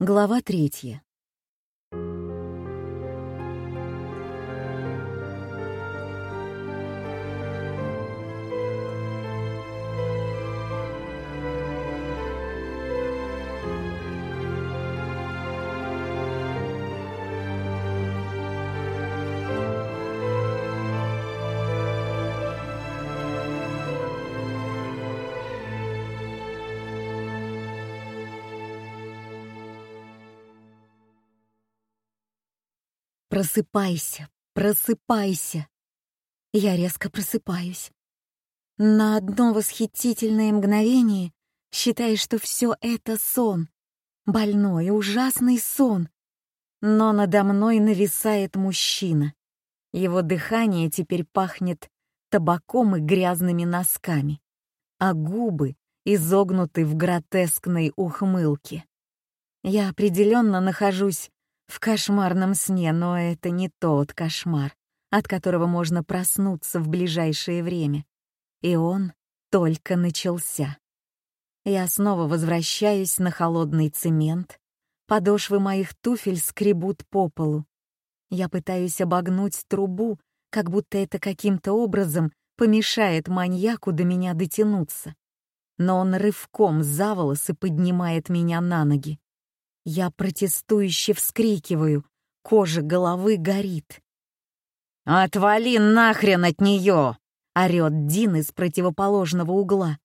Глава третья. Просыпайся, просыпайся. Я резко просыпаюсь. На одно восхитительное мгновение считаю, что все это сон. Больной, ужасный сон. Но надо мной нависает мужчина. Его дыхание теперь пахнет табаком и грязными носками, а губы изогнуты в гротескной ухмылке. Я определенно нахожусь в кошмарном сне, но это не тот кошмар, от которого можно проснуться в ближайшее время. И он только начался. Я снова возвращаюсь на холодный цемент. Подошвы моих туфель скребут по полу. Я пытаюсь обогнуть трубу, как будто это каким-то образом помешает маньяку до меня дотянуться. Но он рывком за волосы поднимает меня на ноги. Я протестующе вскрикиваю, кожа головы горит. «Отвали нахрен от нее!» — орёт Дин из противоположного угла.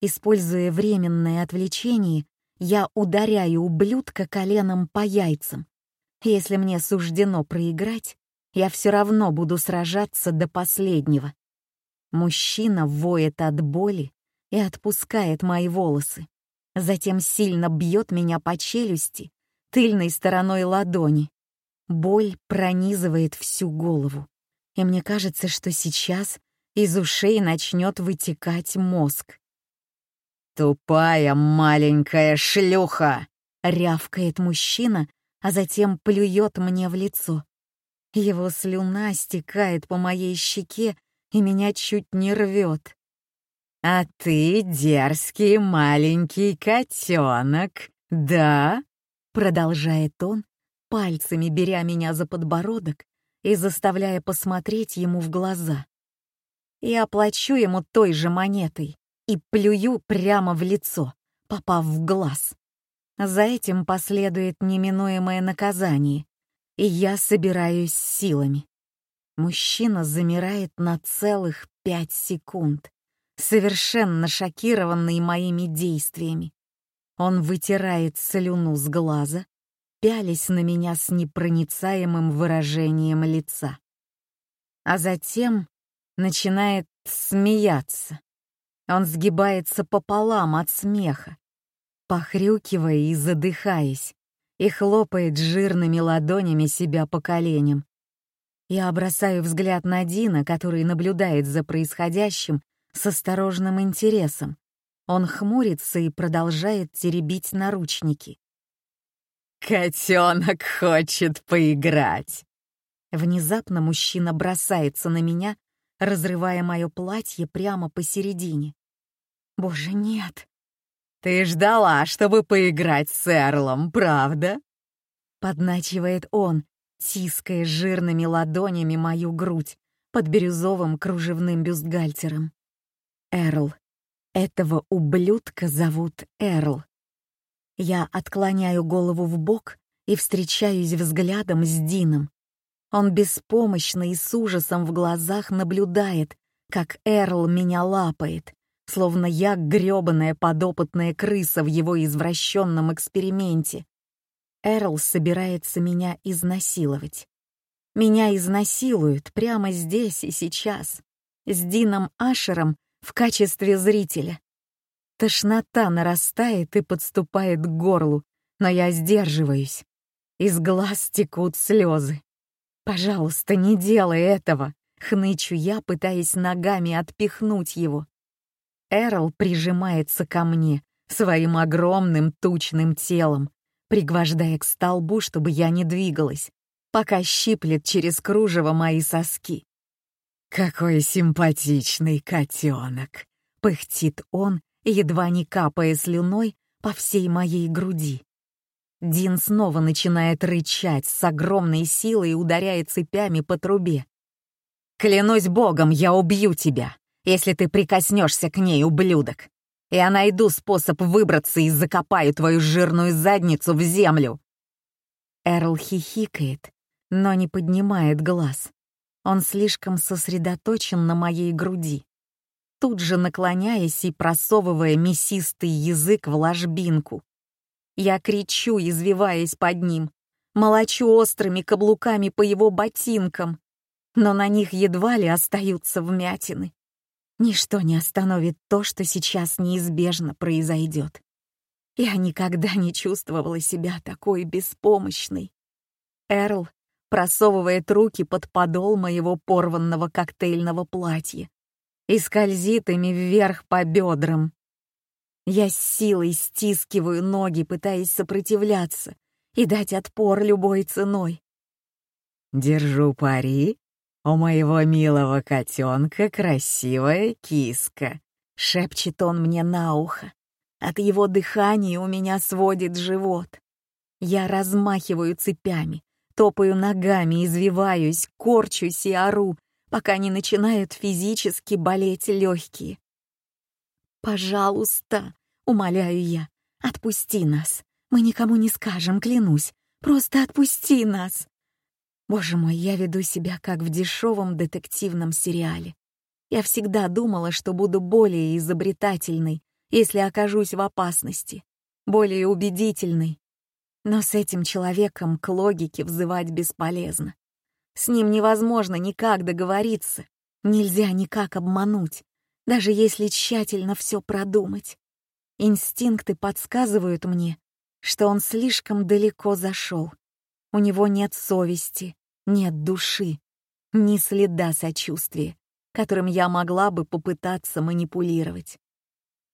Используя временное отвлечение, я ударяю ублюдка коленом по яйцам. Если мне суждено проиграть, я все равно буду сражаться до последнего. Мужчина воет от боли и отпускает мои волосы затем сильно бьет меня по челюсти тыльной стороной ладони. Боль пронизывает всю голову, и мне кажется, что сейчас из ушей начнет вытекать мозг. «Тупая маленькая шлюха!» — рявкает мужчина, а затем плюет мне в лицо. Его слюна стекает по моей щеке и меня чуть не рвет. «А ты дерзкий маленький котенок, да?» Продолжает он, пальцами беря меня за подбородок и заставляя посмотреть ему в глаза. Я плачу ему той же монетой и плюю прямо в лицо, попав в глаз. За этим последует неминуемое наказание, и я собираюсь силами. Мужчина замирает на целых пять секунд, совершенно шокированный моими действиями. Он вытирает слюну с глаза, пялясь на меня с непроницаемым выражением лица. А затем начинает смеяться. Он сгибается пополам от смеха, похрюкивая и задыхаясь, и хлопает жирными ладонями себя по коленям. Я бросаю взгляд на Дина, который наблюдает за происходящим с осторожным интересом. Он хмурится и продолжает теребить наручники. «Котенок хочет поиграть!» Внезапно мужчина бросается на меня, разрывая мое платье прямо посередине. «Боже, нет!» «Ты ждала, чтобы поиграть с Эрлом, правда?» Подначивает он, тиская жирными ладонями мою грудь под бирюзовым кружевным бюстгальтером. Эрл. Этого ублюдка зовут Эрл. Я отклоняю голову в бок и встречаюсь взглядом с Дином. Он беспомощно и с ужасом в глазах наблюдает, как Эрл меня лапает, словно я грёбаная подопытная крыса в его извращенном эксперименте. Эрл собирается меня изнасиловать. Меня изнасилуют прямо здесь и сейчас. С Дином Ашером в качестве зрителя. Тошнота нарастает и подступает к горлу, но я сдерживаюсь. Из глаз текут слезы. «Пожалуйста, не делай этого!» — хнычу я, пытаясь ногами отпихнуть его. Эрл прижимается ко мне своим огромным тучным телом, пригвождая к столбу, чтобы я не двигалась, пока щиплет через кружево мои соски. «Какой симпатичный котенок!» — пыхтит он, едва не капая слюной по всей моей груди. Дин снова начинает рычать с огромной силой и ударяет цепями по трубе. «Клянусь богом, я убью тебя, если ты прикоснешься к ней, ублюдок. Я найду способ выбраться и закопаю твою жирную задницу в землю». Эрл хихикает, но не поднимает глаз. Он слишком сосредоточен на моей груди. Тут же наклоняясь и просовывая мясистый язык в ложбинку. Я кричу, извиваясь под ним, молочу острыми каблуками по его ботинкам, но на них едва ли остаются вмятины. Ничто не остановит то, что сейчас неизбежно произойдет. Я никогда не чувствовала себя такой беспомощной. Эрл просовывает руки под подол моего порванного коктейльного платья и скользит ими вверх по бедрам. Я с силой стискиваю ноги, пытаясь сопротивляться и дать отпор любой ценой. «Держу пари, у моего милого котенка красивая киска», — шепчет он мне на ухо. От его дыхания у меня сводит живот. Я размахиваю цепями, топаю ногами, извиваюсь, корчусь и ору, пока не начинают физически болеть легкие. «Пожалуйста», — умоляю я, — «отпусти нас. Мы никому не скажем, клянусь. Просто отпусти нас». Боже мой, я веду себя как в дешевом детективном сериале. Я всегда думала, что буду более изобретательной, если окажусь в опасности, более убедительной. Но с этим человеком к логике взывать бесполезно. С ним невозможно никак договориться, нельзя никак обмануть, даже если тщательно все продумать. Инстинкты подсказывают мне, что он слишком далеко зашел. У него нет совести, нет души, ни следа сочувствия, которым я могла бы попытаться манипулировать.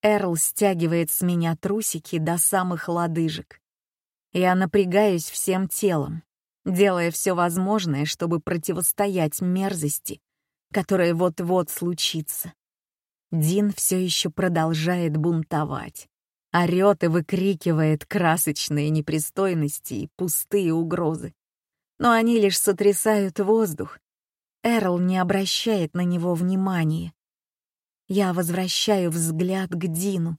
Эрл стягивает с меня трусики до самых лодыжек. Я напрягаюсь всем телом, делая все возможное, чтобы противостоять мерзости, которая вот-вот случится. Дин все еще продолжает бунтовать, орет и выкрикивает красочные непристойности и пустые угрозы. Но они лишь сотрясают воздух. Эрл не обращает на него внимания, я возвращаю взгляд к Дину,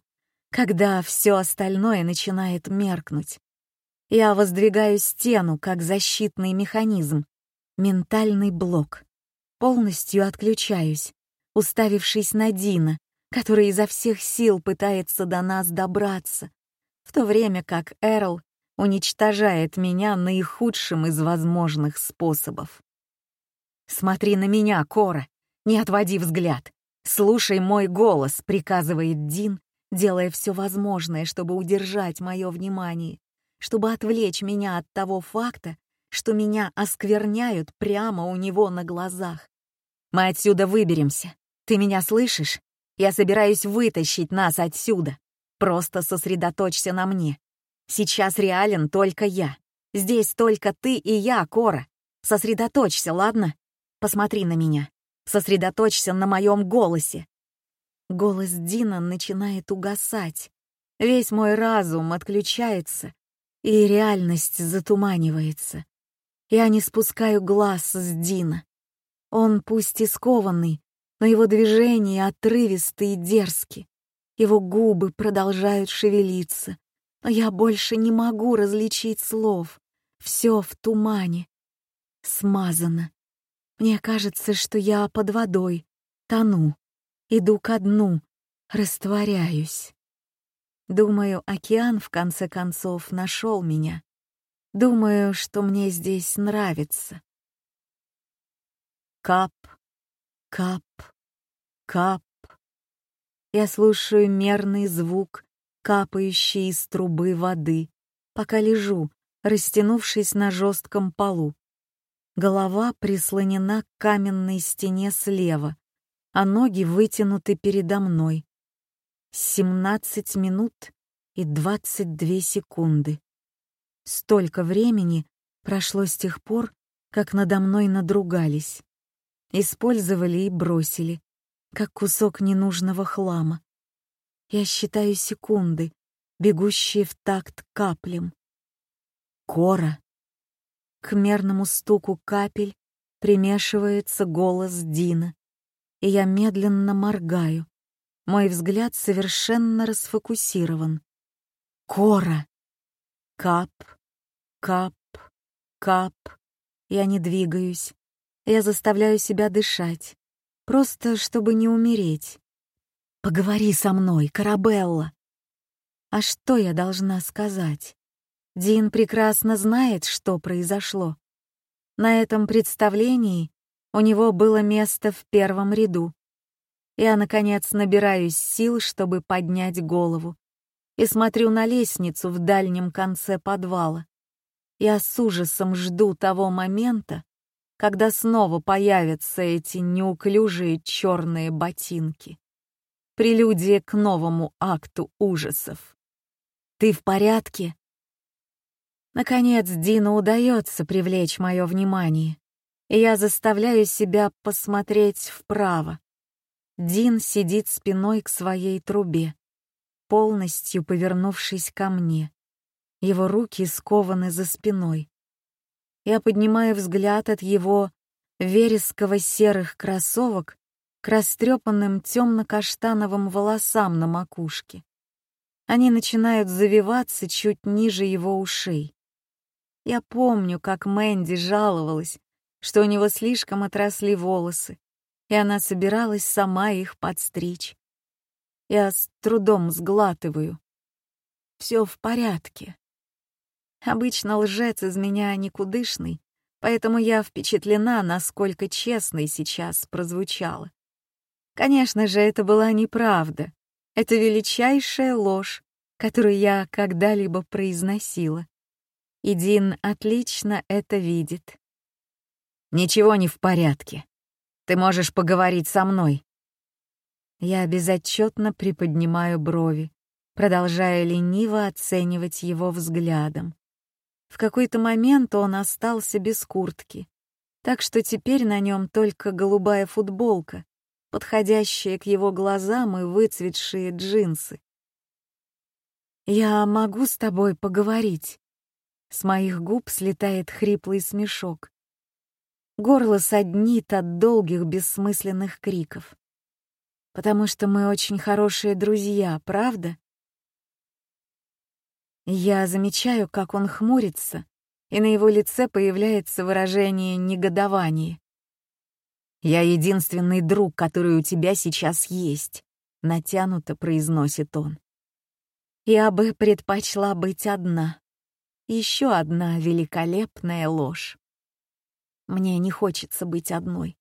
когда все остальное начинает меркнуть. Я воздвигаю стену, как защитный механизм, ментальный блок. Полностью отключаюсь, уставившись на Дина, который изо всех сил пытается до нас добраться, в то время как Эрл уничтожает меня наихудшим из возможных способов. «Смотри на меня, Кора, не отводи взгляд. «Слушай мой голос», — приказывает Дин, делая все возможное, чтобы удержать мое внимание, чтобы отвлечь меня от того факта, что меня оскверняют прямо у него на глазах. «Мы отсюда выберемся. Ты меня слышишь? Я собираюсь вытащить нас отсюда. Просто сосредоточься на мне. Сейчас реален только я. Здесь только ты и я, Кора. Сосредоточься, ладно? Посмотри на меня. Сосредоточься на моем голосе. Голос Дина начинает угасать. Весь мой разум отключается, и реальность затуманивается. Я не спускаю глаз с Дина. Он пусть и скованный, но его движения отрывисты и дерзки. Его губы продолжают шевелиться, но я больше не могу различить слов. Все в тумане. Смазано. Мне кажется, что я под водой, тону, иду ко дну, растворяюсь. Думаю, океан в конце концов нашел меня. Думаю, что мне здесь нравится. Кап, кап, кап. Я слушаю мерный звук, капающий из трубы воды, пока лежу, растянувшись на жестком полу. Голова прислонена к каменной стене слева, а ноги вытянуты передо мной. 17 минут и 22 секунды. Столько времени прошло с тех пор, как надо мной надругались. Использовали и бросили, как кусок ненужного хлама. Я считаю секунды, бегущие в такт каплям. Кора. К мерному стуку капель примешивается голос Дина, и я медленно моргаю. Мой взгляд совершенно расфокусирован. Кора. Кап, кап, кап. Я не двигаюсь. Я заставляю себя дышать. Просто, чтобы не умереть. Поговори со мной, Карабелла. А что я должна сказать? Дин прекрасно знает, что произошло. На этом представлении у него было место в первом ряду. Я, наконец, набираюсь сил, чтобы поднять голову, и смотрю на лестницу в дальнем конце подвала. Я с ужасом жду того момента, когда снова появятся эти неуклюжие черные ботинки. Прелюдия к новому акту ужасов. «Ты в порядке?» Наконец Дину удается привлечь мое внимание, и я заставляю себя посмотреть вправо. Дин сидит спиной к своей трубе, полностью повернувшись ко мне. Его руки скованы за спиной. Я поднимаю взгляд от его вересково-серых кроссовок к растрепанным темно-каштановым волосам на макушке. Они начинают завиваться чуть ниже его ушей. Я помню, как Мэнди жаловалась, что у него слишком отросли волосы, и она собиралась сама их подстричь. Я с трудом сглатываю. Все в порядке. Обычно лжец из меня никудышный, поэтому я впечатлена, насколько честной сейчас прозвучало. Конечно же, это была неправда. Это величайшая ложь, которую я когда-либо произносила и Дин отлично это видит. «Ничего не в порядке. Ты можешь поговорить со мной». Я безотчетно приподнимаю брови, продолжая лениво оценивать его взглядом. В какой-то момент он остался без куртки, так что теперь на нем только голубая футболка, подходящая к его глазам и выцветшие джинсы. «Я могу с тобой поговорить?» С моих губ слетает хриплый смешок. Горло саднит от долгих бессмысленных криков. Потому что мы очень хорошие друзья, правда? Я замечаю, как он хмурится, и на его лице появляется выражение негодования. «Я единственный друг, который у тебя сейчас есть», — натянуто произносит он. «Я бы предпочла быть одна», еще одна великолепная ложь. Мне не хочется быть одной.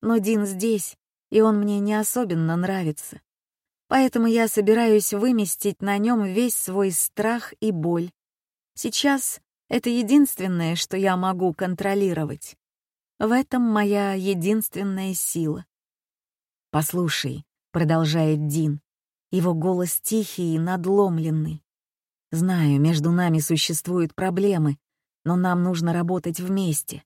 Но Дин здесь, и он мне не особенно нравится. Поэтому я собираюсь выместить на нем весь свой страх и боль. Сейчас это единственное, что я могу контролировать. В этом моя единственная сила. «Послушай», — продолжает Дин, его голос тихий и надломленный. Знаю, между нами существуют проблемы, но нам нужно работать вместе.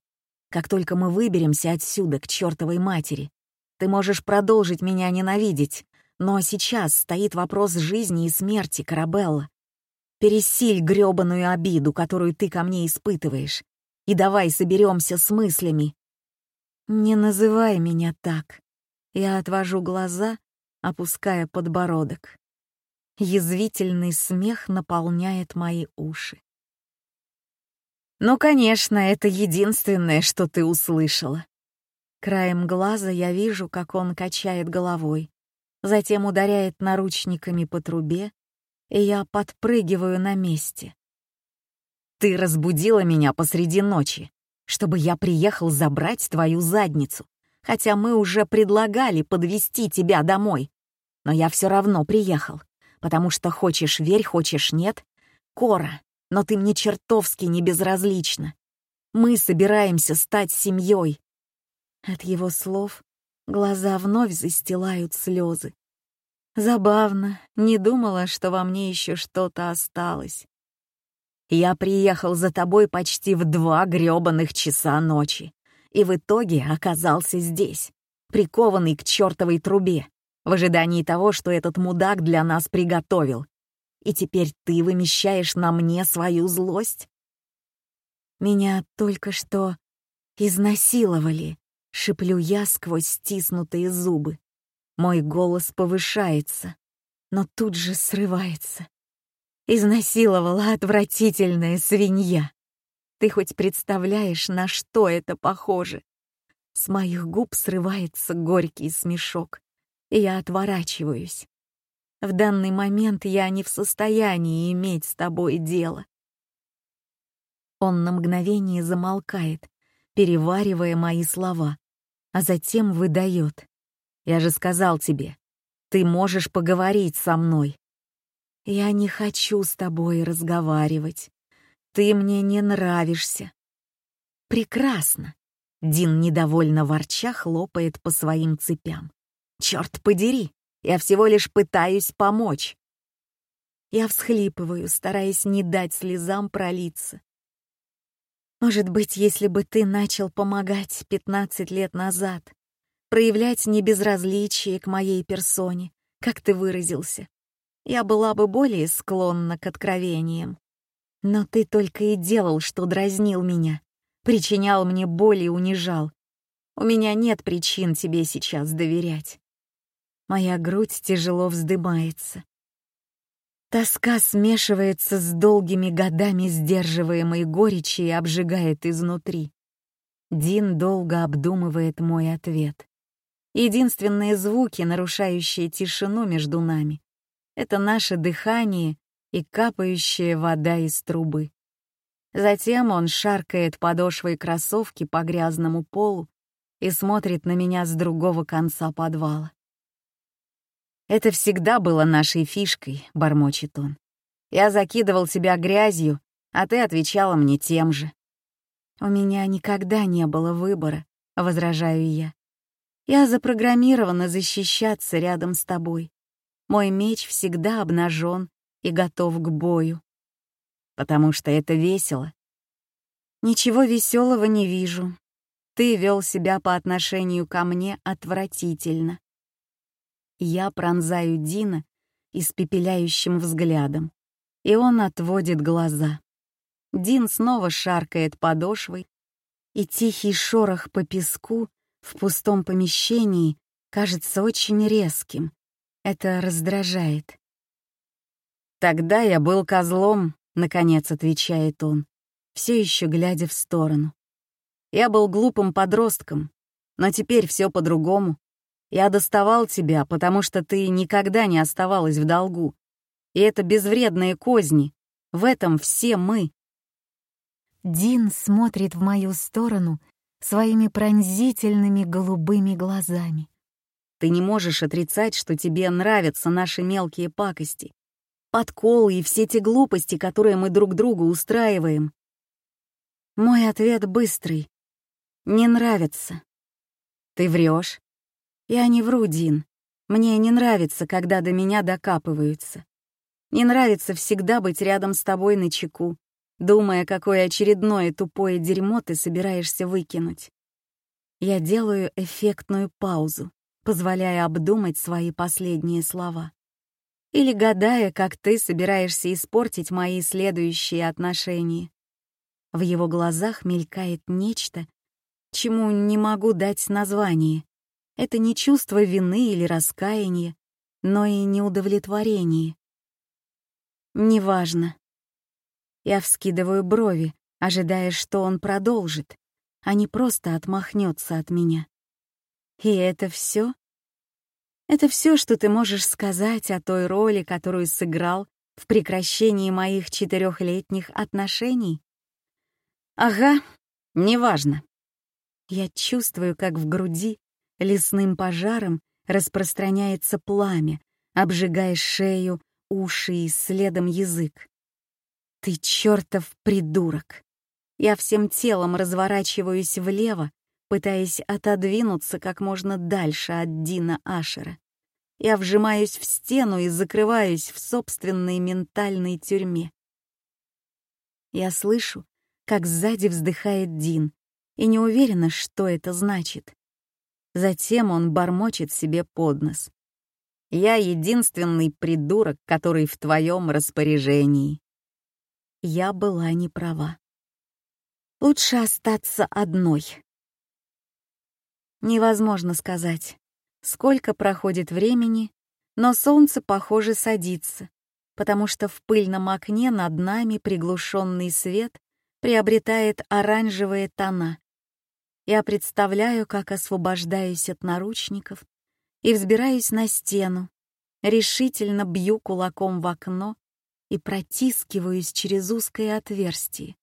Как только мы выберемся отсюда, к чертовой матери, ты можешь продолжить меня ненавидеть, но сейчас стоит вопрос жизни и смерти, Карабелла. Пересиль грёбаную обиду, которую ты ко мне испытываешь, и давай соберемся с мыслями. Не называй меня так. Я отвожу глаза, опуская подбородок. Язвительный смех наполняет мои уши. «Ну, конечно, это единственное, что ты услышала». Краем глаза я вижу, как он качает головой, затем ударяет наручниками по трубе, и я подпрыгиваю на месте. «Ты разбудила меня посреди ночи, чтобы я приехал забрать твою задницу, хотя мы уже предлагали подвести тебя домой. Но я все равно приехал, потому что хочешь верь, хочешь нет. Кора, но ты мне чертовски не безразлична. Мы собираемся стать семьей. От его слов глаза вновь застилают слезы. Забавно, не думала, что во мне еще что-то осталось. Я приехал за тобой почти в два грёбаных часа ночи и в итоге оказался здесь, прикованный к чертовой трубе в ожидании того, что этот мудак для нас приготовил. И теперь ты вымещаешь на мне свою злость? Меня только что изнасиловали, шиплю я сквозь стиснутые зубы. Мой голос повышается, но тут же срывается. Изнасиловала отвратительная свинья. Ты хоть представляешь, на что это похоже? С моих губ срывается горький смешок, и я отворачиваюсь. В данный момент я не в состоянии иметь с тобой дело. Он на мгновение замолкает, переваривая мои слова, а затем выдает. «Я же сказал тебе, ты можешь поговорить со мной. Я не хочу с тобой разговаривать. Ты мне не нравишься. Прекрасно. Дин недовольно ворча хлопает по своим цепям. Черт подери, я всего лишь пытаюсь помочь. Я всхлипываю, стараясь не дать слезам пролиться. Может быть, если бы ты начал помогать 15 лет назад, проявлять небезразличие к моей персоне, как ты выразился, я была бы более склонна к откровениям. Но ты только и делал, что дразнил меня, причинял мне боль и унижал. У меня нет причин тебе сейчас доверять. Моя грудь тяжело вздымается. Тоска смешивается с долгими годами сдерживаемой горечи и обжигает изнутри. Дин долго обдумывает мой ответ. Единственные звуки, нарушающие тишину между нами, это наше дыхание и капающая вода из трубы. Затем он шаркает подошвой кроссовки по грязному полу и смотрит на меня с другого конца подвала. «Это всегда было нашей фишкой», — бормочет он. «Я закидывал тебя грязью, а ты отвечала мне тем же». «У меня никогда не было выбора», — возражаю я. «Я запрограммирована защищаться рядом с тобой. Мой меч всегда обнажен и готов к бою. Потому что это весело. Ничего веселого не вижу. Ты вел себя по отношению ко мне отвратительно. Я пронзаю Дина испепеляющим взглядом, и он отводит глаза. Дин снова шаркает подошвой, и тихий шорох по песку в пустом помещении кажется очень резким, это раздражает. «Тогда я был козлом», — наконец отвечает он, все еще глядя в сторону. «Я был глупым подростком, но теперь все по-другому. Я доставал тебя, потому что ты никогда не оставалась в долгу. И это безвредные козни. В этом все мы». Дин смотрит в мою сторону своими пронзительными голубыми глазами. Ты не можешь отрицать, что тебе нравятся наши мелкие пакости, подколы и все те глупости, которые мы друг другу устраиваем. Мой ответ быстрый. Не нравится. Ты врешь. Я не вру, Дин. Мне не нравится, когда до меня докапываются. Не нравится всегда быть рядом с тобой на чеку, думая, какое очередное тупое дерьмо ты собираешься выкинуть. Я делаю эффектную паузу позволяя обдумать свои последние слова. Или гадая, как ты собираешься испортить мои следующие отношения. В его глазах мелькает нечто, чему не могу дать название. Это не чувство вины или раскаяния, но и неудовлетворение. Неважно. Я вскидываю брови, ожидая, что он продолжит, а не просто отмахнется от меня. И это все? Это все, что ты можешь сказать о той роли, которую сыграл в прекращении моих четырехлетних отношений? Ага, неважно. Я чувствую, как в груди лесным пожаром распространяется пламя, обжигая шею, уши и следом язык. Ты чертов придурок. Я всем телом разворачиваюсь влево, пытаясь отодвинуться как можно дальше от Дина Ашера. Я вжимаюсь в стену и закрываюсь в собственной ментальной тюрьме. Я слышу, как сзади вздыхает Дин, и не уверена, что это значит. Затем он бормочет себе под нос. «Я единственный придурок, который в твоем распоряжении». Я была не права. Лучше остаться одной. Невозможно сказать, сколько проходит времени, но солнце, похоже, садится, потому что в пыльном окне над нами приглушенный свет приобретает оранжевые тона. Я представляю, как освобождаюсь от наручников и взбираюсь на стену, решительно бью кулаком в окно и протискиваюсь через узкое отверстие.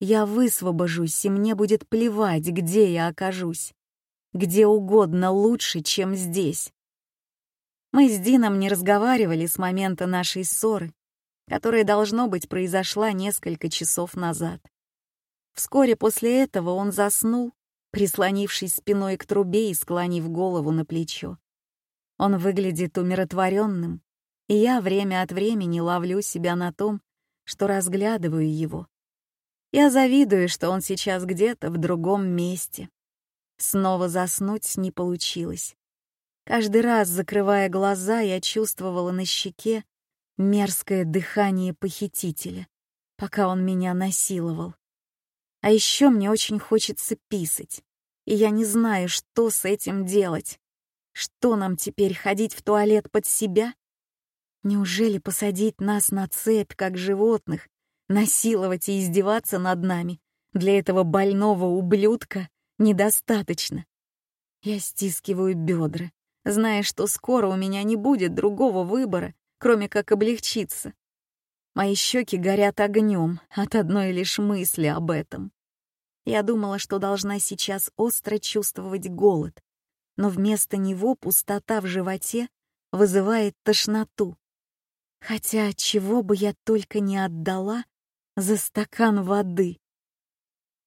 Я высвобожусь, и мне будет плевать, где я окажусь. Где угодно лучше, чем здесь. Мы с Дином не разговаривали с момента нашей ссоры, которая, должно быть, произошла несколько часов назад. Вскоре после этого он заснул, прислонившись спиной к трубе и склонив голову на плечо. Он выглядит умиротворенным, и я время от времени ловлю себя на том, что разглядываю его. Я завидую, что он сейчас где-то в другом месте. Снова заснуть не получилось. Каждый раз, закрывая глаза, я чувствовала на щеке мерзкое дыхание похитителя, пока он меня насиловал. А еще мне очень хочется писать, и я не знаю, что с этим делать. Что нам теперь, ходить в туалет под себя? Неужели посадить нас на цепь, как животных, насиловать и издеваться над нами для этого больного ублюдка недостаточно? Я стискиваю бедра, зная, что скоро у меня не будет другого выбора, кроме как облегчиться. Мои щеки горят огнем от одной лишь мысли об этом. Я думала, что должна сейчас остро чувствовать голод, но вместо него пустота в животе вызывает тошноту. Хотя чего бы я только не отдала за стакан воды.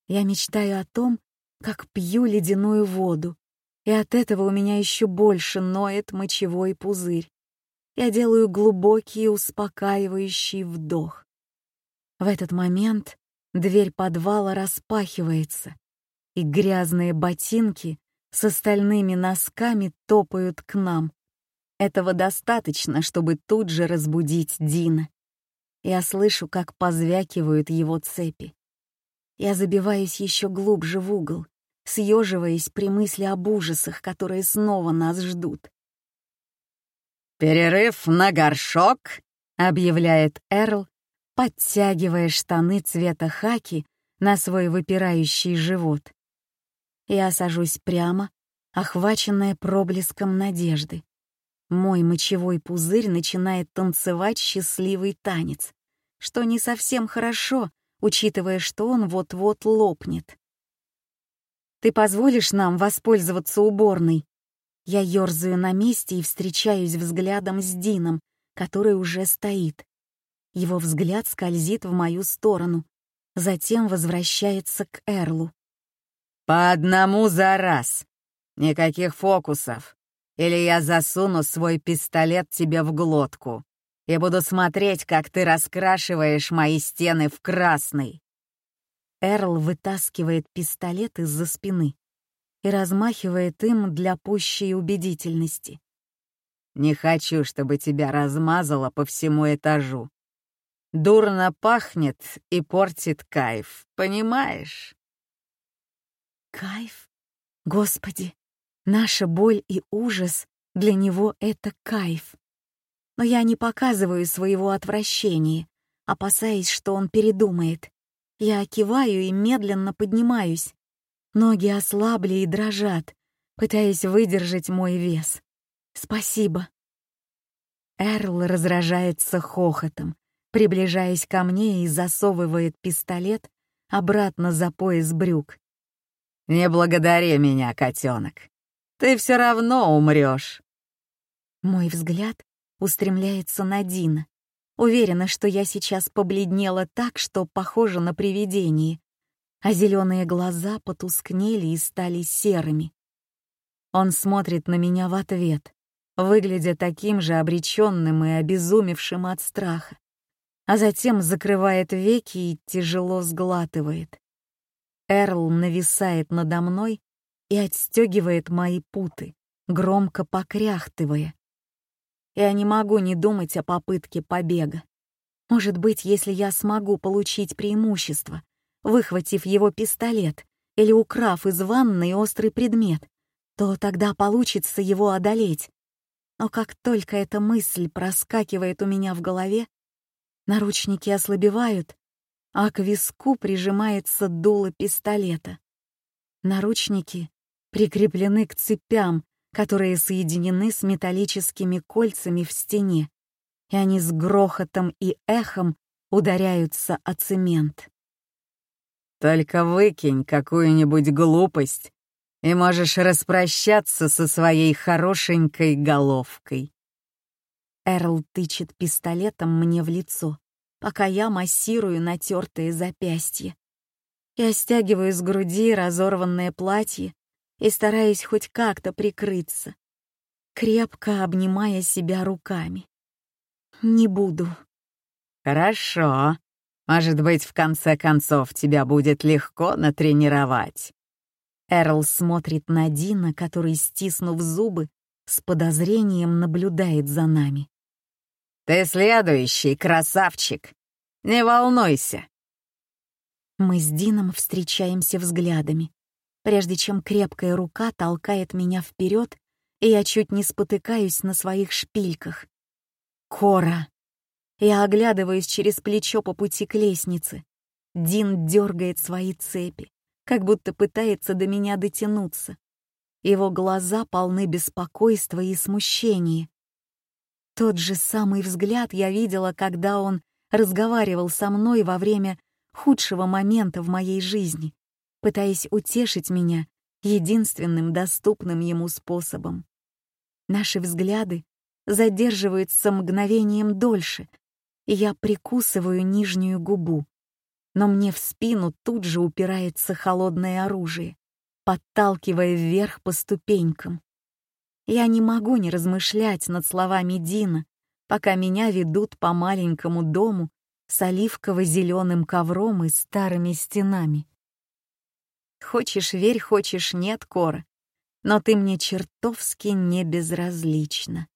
Я мечтаю о том, как пью ледяную воду, и от этого у меня еще больше ноет мочевой пузырь. Я делаю глубокий успокаивающий вдох. В этот момент дверь подвала распахивается, и грязные ботинки с остальными носками топают к нам. Этого достаточно, чтобы тут же разбудить Дина. Я слышу, как позвякивают его цепи. Я забиваюсь еще глубже в угол, съеживаясь при мысли об ужасах, которые снова нас ждут. «Перерыв на горшок», — объявляет Эрл, подтягивая штаны цвета хаки на свой выпирающий живот. Я сажусь прямо, охваченная проблеском надежды. Мой мочевой пузырь начинает танцевать счастливый танец, что не совсем хорошо, учитывая, что он вот-вот лопнет. «Ты позволишь нам воспользоваться уборной?» Я ёрзаю на месте и встречаюсь взглядом с Дином, который уже стоит. Его взгляд скользит в мою сторону, затем возвращается к Эрлу. «По одному за раз. Никаких фокусов. Или я засуну свой пистолет тебе в глотку и буду смотреть, как ты раскрашиваешь мои стены в красный». Эрл вытаскивает пистолет из-за спины и размахивает им для пущей убедительности. «Не хочу, чтобы тебя размазало по всему этажу. Дурно пахнет и портит кайф, понимаешь?» Кайф? Господи, наша боль и ужас для него — это кайф. Но я не показываю своего отвращения, опасаясь, что он передумает. Я киваю и медленно поднимаюсь. Ноги ослабли и дрожат, пытаясь выдержать мой вес. Спасибо. Эрл разражается хохотом, приближаясь ко мне и засовывает пистолет обратно за пояс брюк. «Не благодари меня, котенок. Ты все равно умрешь. Мой взгляд устремляется на Дина. Уверена, что я сейчас побледнела так, что похоже на привидение, а зеленые глаза потускнели и стали серыми. Он смотрит на меня в ответ, выглядя таким же обреченным и обезумевшим от страха, а затем закрывает веки и тяжело сглатывает. Эрл нависает надо мной и отстегивает мои путы, громко покряхтывая. Я не могу не думать о попытке побега. Может быть, если я смогу получить преимущество, выхватив его пистолет или украв из ванной острый предмет, то тогда получится его одолеть. Но как только эта мысль проскакивает у меня в голове, наручники ослабевают, а к виску прижимается дуло пистолета. Наручники прикреплены к цепям, которые соединены с металлическими кольцами в стене, и они с грохотом и эхом ударяются о цемент. «Только выкинь какую-нибудь глупость, и можешь распрощаться со своей хорошенькой головкой». Эрл тычет пистолетом мне в лицо, пока я массирую натертые запястья. Я стягиваю с груди разорванное платье и стараясь хоть как-то прикрыться, крепко обнимая себя руками. Не буду. Хорошо. Может быть, в конце концов тебя будет легко натренировать. Эрл смотрит на Дина, который, стиснув зубы, с подозрением наблюдает за нами. «Ты следующий, красавчик! Не волнуйся!» Мы с Дином встречаемся взглядами прежде чем крепкая рука толкает меня вперед, и я чуть не спотыкаюсь на своих шпильках. Кора. Я оглядываюсь через плечо по пути к лестнице. Дин дергает свои цепи, как будто пытается до меня дотянуться. Его глаза полны беспокойства и смущения. Тот же самый взгляд я видела, когда он разговаривал со мной во время худшего момента в моей жизни, пытаясь утешить меня единственным доступным ему способом. Наши взгляды задерживаются мгновением дольше, я прикусываю нижнюю губу. Но мне в спину тут же упирается холодное оружие, подталкивая вверх по ступенькам. Я не могу не размышлять над словами Дина, пока меня ведут по маленькому дому с оливково-зеленым ковром и старыми стенами. Хочешь верь, хочешь нет, Кора. Но ты мне чертовски не безразлична.